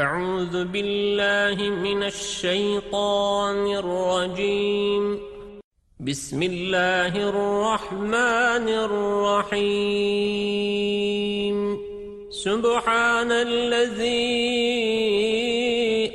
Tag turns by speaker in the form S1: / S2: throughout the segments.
S1: أعوذ بالله من الشيطان الرجيم. بسم الله الرحمن الرحيم. سبحان الذي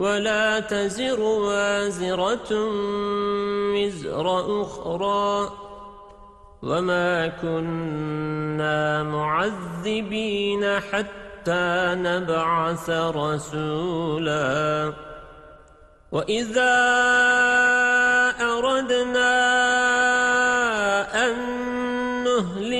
S1: ولا تزر وازرة وزر أخرى وما كنا معذبين حتى نبعث رسولا وإذا أردنا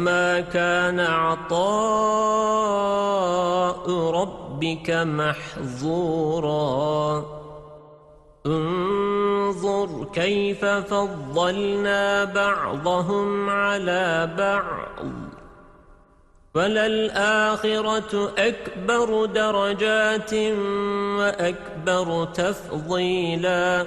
S1: وما كان عطاء ربك محظورا انظر كيف فضلنا بعضهم على بعض وللآخرة أكبر درجات وأكبر تفضيلا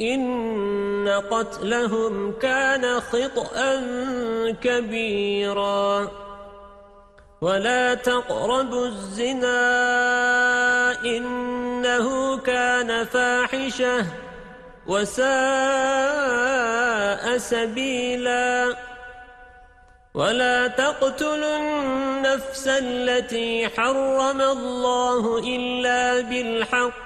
S1: إن قتلهم كان خطأ كبيراً. ولا تقربوا الزنا إنه كان فاحشة وساء سبيلا. ولا تقتلوا النفس التي حرم الله إلا بالحق.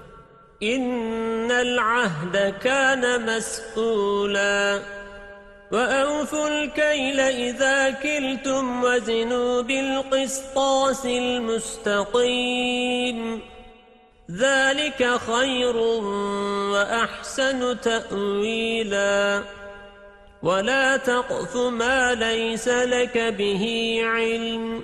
S1: إن العهد كان مسؤولا وأوفوا الكيل إذا كلتم وزنوا بالقسطاس المستقيم ذلك خير وأحسن تأويلا ولا تقف ما ليس لك به علم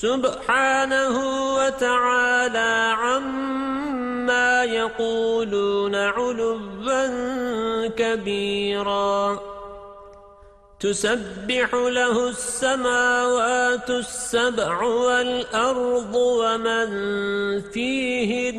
S1: سبحانه وتعالى عما يقولون علوا كبيرا. تسبح له السماوات السبع والأرض ومن فيهن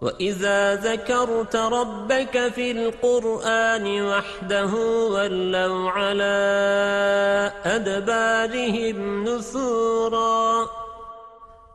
S1: وَإِذَا ذَكَرْتَ رَبَّكَ فِي الْقُرْآنِ وَحْدَهُ وَلَّوْا عَلَى أَدْبَارِهِمْ نُفُورًا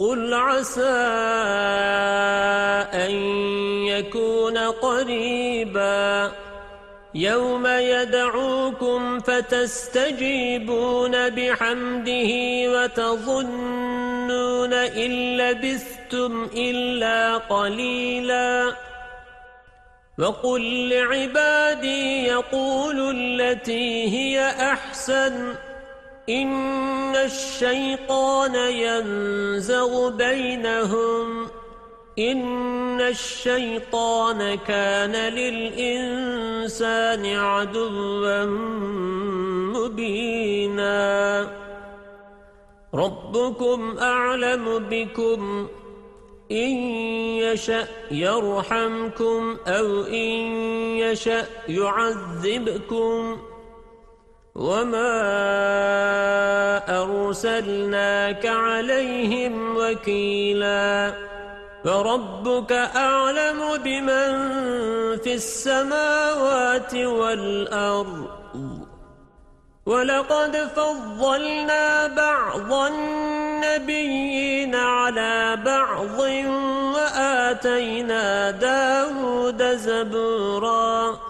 S1: قل عسى أن يكون قريبا يوم يدعوكم فتستجيبون بحمده وتظنون إن لبثتم إلا قليلا وقل لعبادي يقول التي هي أحسن إن الشيطان ينزغ بينهم إن الشيطان كان للإنسان عدوا مبينا. ربكم أعلم بكم إن يشأ يرحمكم أو إن يشأ يعذبكم وما أرسلناك عليهم وكيلا فربك أعلم بمن في السماوات والأرض ولقد فضلنا بعض النبيين على بعض وآتينا داود زبوراً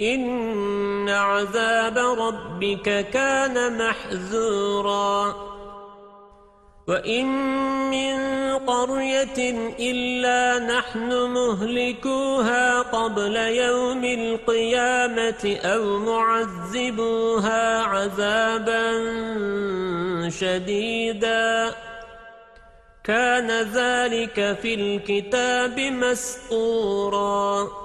S1: إن عذاب ربك كان محذورا. وإن من قرية إلا نحن مهلكوها قبل يوم القيامة أو معذبوها عذابا شديدا. كان ذلك في الكتاب مسطوراً.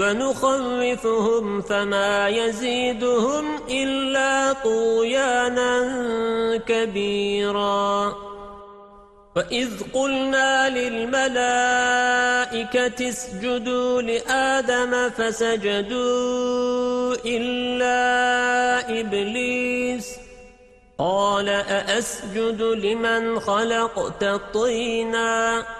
S1: ونخوفهم فما يزيدهم إلا طويانا كبيرا. وإذ قلنا للملائكة اسجدوا لآدم فسجدوا إلا إبليس. قال أأسجد لمن خلقت طيناً؟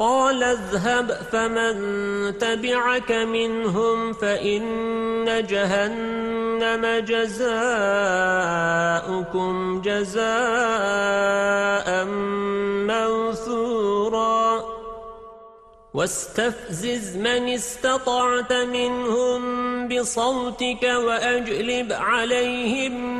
S1: قال اذهب فمن تبعك منهم فإن جهنم جزاؤكم جزاء موثورا. واستفزز من استطعت منهم بصوتك وأجلب عليهم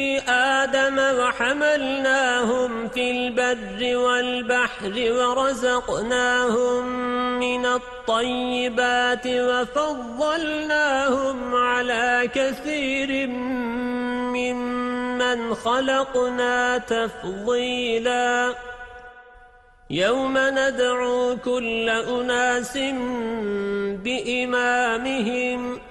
S1: آدَمَ وَحَمَلْنَاهُمْ فِي الْبَرِّ وَالْبَحْرِ وَرَزَقْنَاهُمْ مِنَ الطَّيِّبَاتِ وَفَضَّلْنَاهُمْ عَلَى كَثِيرٍ مِّمَّنْ خَلَقْنَا تَفْضِيلًا. يَوْمَ نَدْعُو كُلَّ أُنَاسٍ بِإِمَامِهِمْ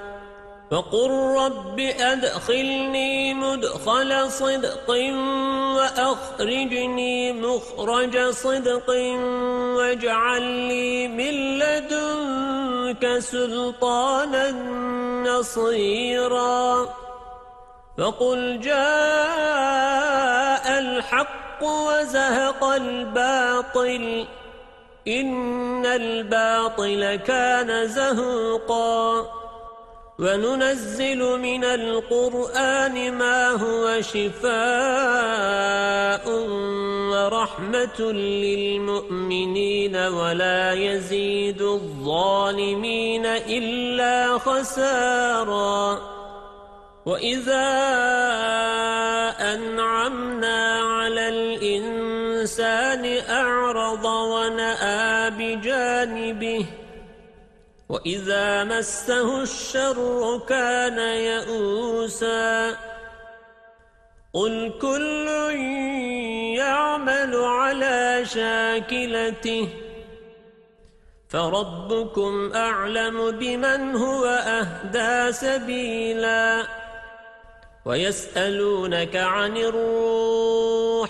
S1: فقل رب أدخلني مدخل صدق وأخرجني مخرج صدق واجعل لي من لدنك سلطانا نصيرا فقل جاء الحق وزهق الباطل إن الباطل كان زهوقا وننزل من القرآن ما هو شفاء ورحمة للمؤمنين ولا يزيد الظالمين إلا خسارا. وإذا أنعمنا على الإنسان أعرض ونأى بجانبه وإذا مسه الشر كان يئوسا قل كل يعمل على شاكلته فربكم أعلم بمن هو أهدى سبيلا ويسألونك عن الروح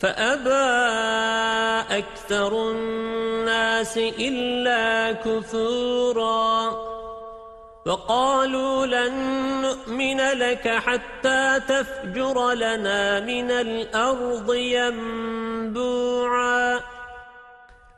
S1: فأبى أكثر الناس إلا كثورا وقالوا لن نؤمن لك حتى تفجر لنا من الأرض ينبوعا.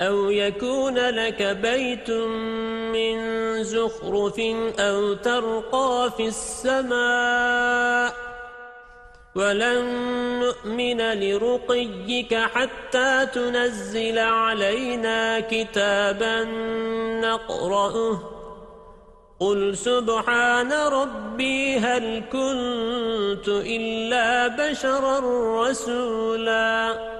S1: أو يكون لك بيت من زخرف أو ترقى في السماء ولن نؤمن لرقيك حتى تنزل علينا كتابا نقرأه قل سبحان ربي هل كنت إلا بشرا رسولا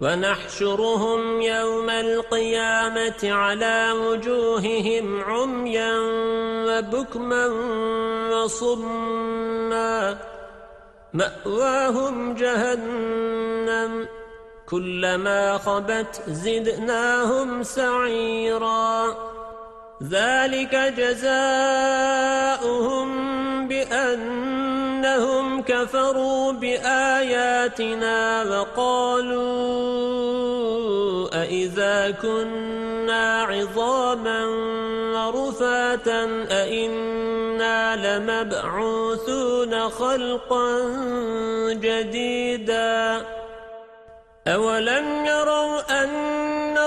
S1: ونحشرهم يوم القيامة على وجوههم عميا وبكما وصما. مأواهم جهنم كلما خبت زدناهم سعيرا. ذلك جزاؤهم بأنهم كفروا بآياتنا وقالوا أئذا كنا عظاما ورفاتا أئنا لمبعوثون خلقا جديدا. أولم يروا أن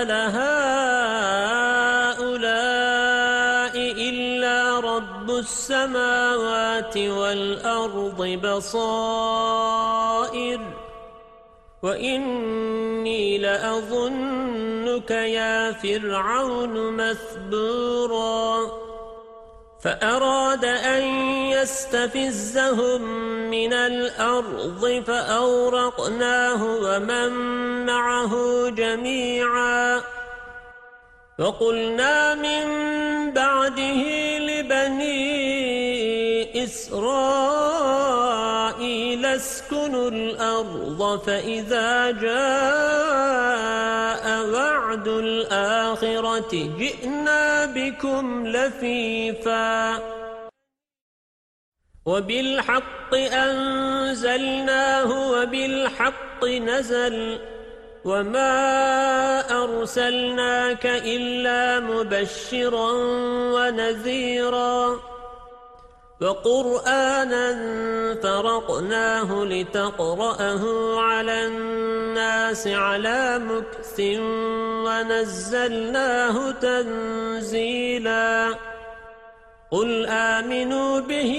S1: أنزل هؤلاء إلا رب السماوات والأرض بصائر وإني لأظنك يا فرعون مثبورا فأراد أن يستفزهم من الأرض فأورقناه ومن معه جميعا. وقلنا من بعده لبني إسرائيل اسكنوا الأرض فإذا جاء وعد الآخرة جئنا بكم لفيفا وبالحق أنزلناه وبالحق نزل وما أرسلناك إلا مبشرا ونذيرا وقرآنا فرقناه لتقرأه على الناس على مكث ونزلناه تنزيلا. قل آمنوا به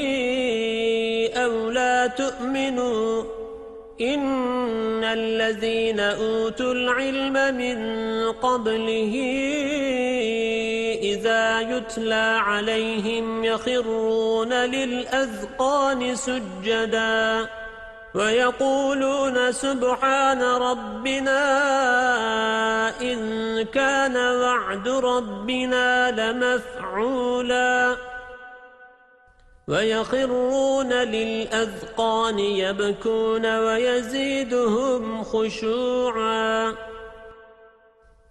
S1: أو لا تؤمنوا إن الذين أوتوا العلم من قبله إذا يتلى عليهم يخرون للأذقان سجدا ويقولون سبحان ربنا إن كان وعد ربنا لمفعولا ويخرون للأذقان يبكون ويزيدهم خشوعا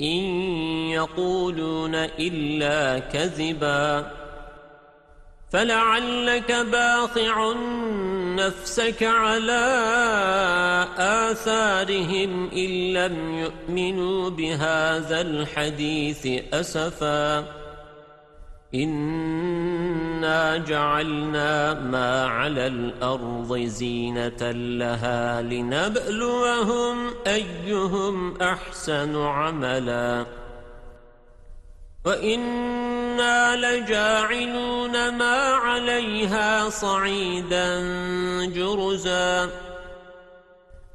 S1: إن يقولون إلا كذبا فلعلك باطع نفسك على آثارهم إن لم يؤمنوا بهذا الحديث أسفا إنا جعلنا ما على الأرض زينة لها لنبلوهم أيهم أحسن عملا وإنا لجاعلون ما عليها صعيدا جرزا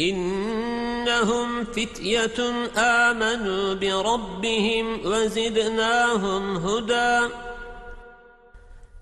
S1: إنهم فتية آمنوا بربهم وزدناهم هدى.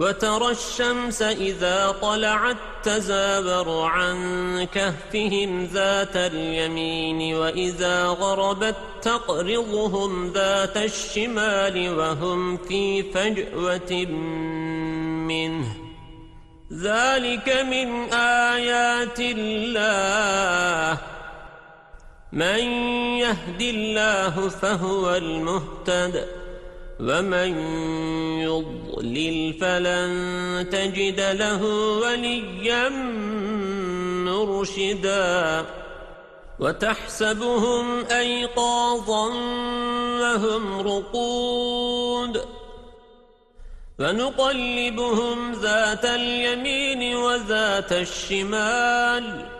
S1: وترى الشمس إذا طلعت تزابر عن كهفهم ذات اليمين وإذا غربت تقرضهم ذات الشمال وهم في فجوة منه. ذلك من آيات الله. من يهد الله فهو المهتد. ومن يضلل فلن تجد له وليا مرشدا وتحسبهم أيقاظا وهم رقود فنقلبهم ذات اليمين وذات الشمال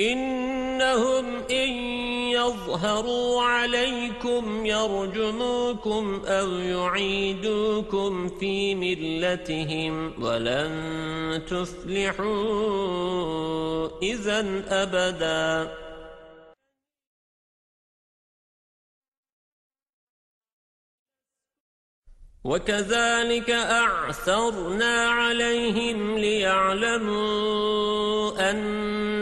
S1: إنهم إن يظهروا عليكم يرجموكم أو يعيدوكم في ملتهم ولن تفلحوا إذا أبدا. وكذلك أعثرنا عليهم ليعلموا أن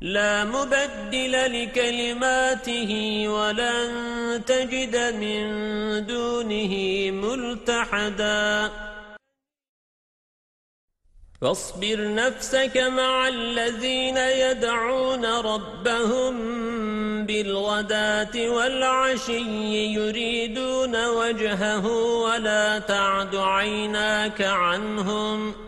S1: لا مبدل لكلماته ولن تجد من دونه ملتحداً. واصبر نفسك مع الذين يدعون ربهم بالغداة والعشي يريدون وجهه ولا تعد عيناك عنهم.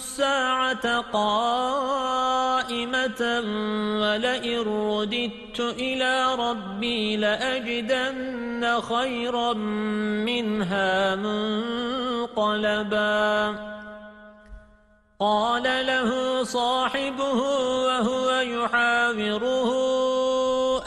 S1: الساعة قائمة ولئن رددت إلى ربي لأجدن خيرا منها منقلبا. قال له صاحبه وهو يحاوره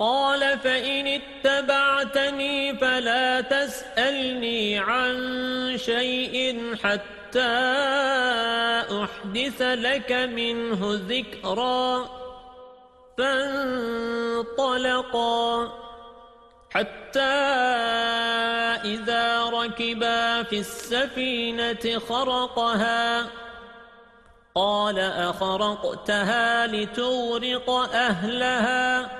S1: قال فإن اتبعتني فلا تسألني عن شيء حتى أحدث لك منه ذكرا فانطلقا حتى إذا ركبا في السفينة خرقها قال أخرقتها لتغرق أهلها